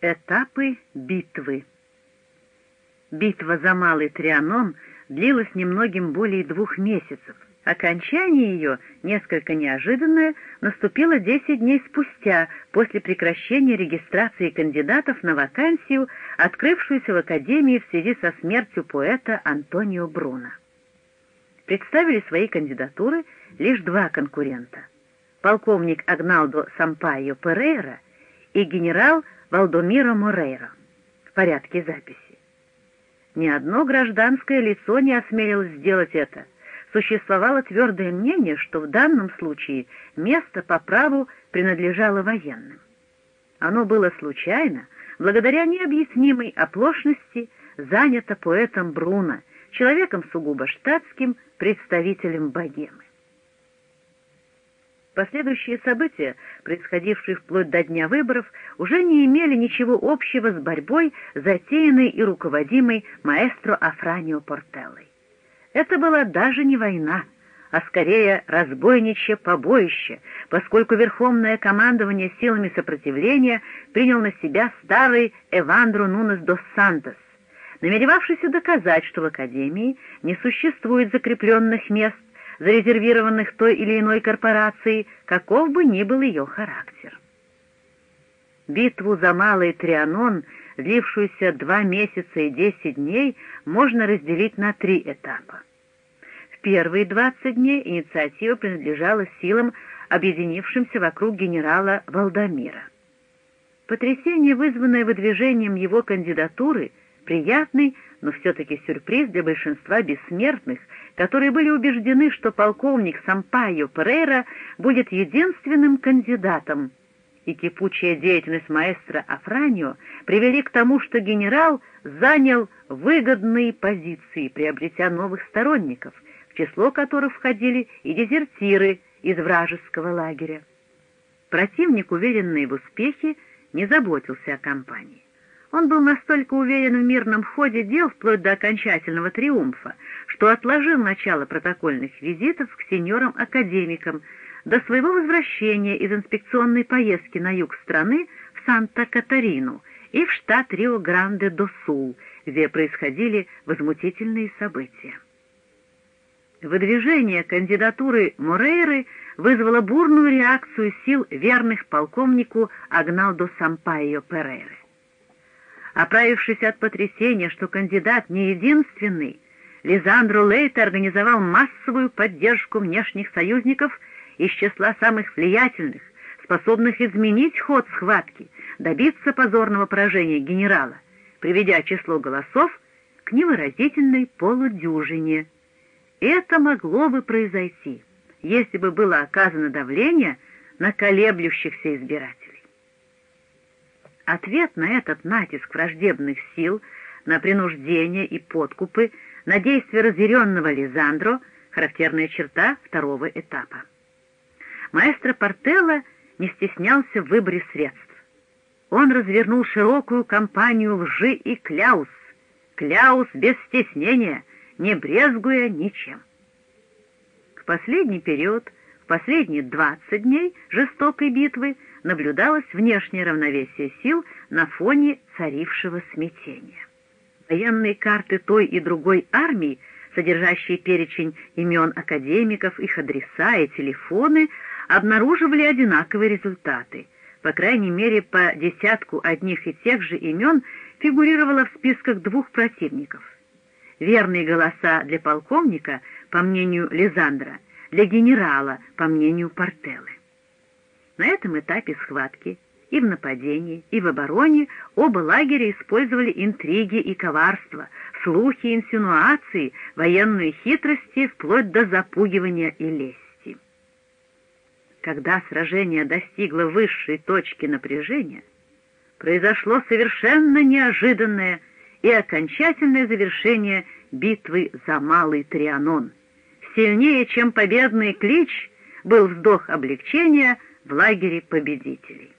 Этапы битвы Битва за Малый Трианон длилась немногим более двух месяцев. Окончание ее, несколько неожиданное, наступило 10 дней спустя, после прекращения регистрации кандидатов на вакансию, открывшуюся в Академии в связи со смертью поэта Антонио Бруно. Представили свои кандидатуры лишь два конкурента — полковник Агналдо Сампайо Перейра и генерал Валдомиро Морейро в порядке записи. Ни одно гражданское лицо не осмелилось сделать это. Существовало твердое мнение, что в данном случае место по праву принадлежало военным. Оно было случайно, благодаря необъяснимой оплошности, занято поэтом Бруно, человеком сугубо штатским, представителем богемы. Последующие события, происходившие вплоть до дня выборов, уже не имели ничего общего с борьбой, затеянной и руководимой маэстро Афранио Портеллой. Это была даже не война, а скорее разбойничье побоище, поскольку верховное командование силами сопротивления принял на себя старый Эвандро Нунес дос Сантос, намеревавшийся доказать, что в Академии не существует закрепленных мест, зарезервированных той или иной корпорацией, каков бы ни был ее характер. Битву за Малый Трианон, длившуюся два месяца и десять дней, можно разделить на три этапа. В первые двадцать дней инициатива принадлежала силам, объединившимся вокруг генерала Валдамира. Потрясение, вызванное выдвижением его кандидатуры, приятный, но все-таки сюрприз для большинства бессмертных, которые были убеждены, что полковник Сампайо Перейра будет единственным кандидатом, и кипучая деятельность маэстро Афранио привели к тому, что генерал занял выгодные позиции, приобретя новых сторонников, в число которых входили и дезертиры из вражеского лагеря. Противник, уверенный в успехе, не заботился о кампании. Он был настолько уверен в мирном ходе дел вплоть до окончательного триумфа, что отложил начало протокольных визитов к сеньорам-академикам до своего возвращения из инспекционной поездки на юг страны в Санта-Катарину и в штат Рио-Гранде-до-Сул, где происходили возмутительные события. Выдвижение кандидатуры Морейры вызвало бурную реакцию сил верных полковнику Агналдо Сампайо Перейры. Оправившись от потрясения, что кандидат не единственный, Лизандро Лейта организовал массовую поддержку внешних союзников из числа самых влиятельных, способных изменить ход схватки, добиться позорного поражения генерала, приведя число голосов к невыразительной полудюжине. Это могло бы произойти, если бы было оказано давление на колеблющихся избирателей. Ответ на этот натиск враждебных сил, на принуждение и подкупы, на действия разъяренного Лизандро — характерная черта второго этапа. Маэстро Портелло не стеснялся в выборе средств. Он развернул широкую кампанию лжи и кляус, кляус без стеснения, не брезгуя ничем. В последний период, в последние двадцать дней жестокой битвы наблюдалось внешнее равновесие сил на фоне царившего смятения. Военные карты той и другой армии, содержащие перечень имен академиков, их адреса и телефоны, обнаруживали одинаковые результаты. По крайней мере, по десятку одних и тех же имен фигурировало в списках двух противников. Верные голоса для полковника, по мнению Лизандра, для генерала, по мнению Портеллы. На этом этапе схватки и в нападении, и в обороне оба лагеря использовали интриги и коварство, слухи, инсинуации, военные хитрости вплоть до запугивания и лести. Когда сражение достигло высшей точки напряжения, произошло совершенно неожиданное и окончательное завершение битвы за Малый Трианон. Сильнее, чем победный клич, был вздох облегчения — в лагере победителей.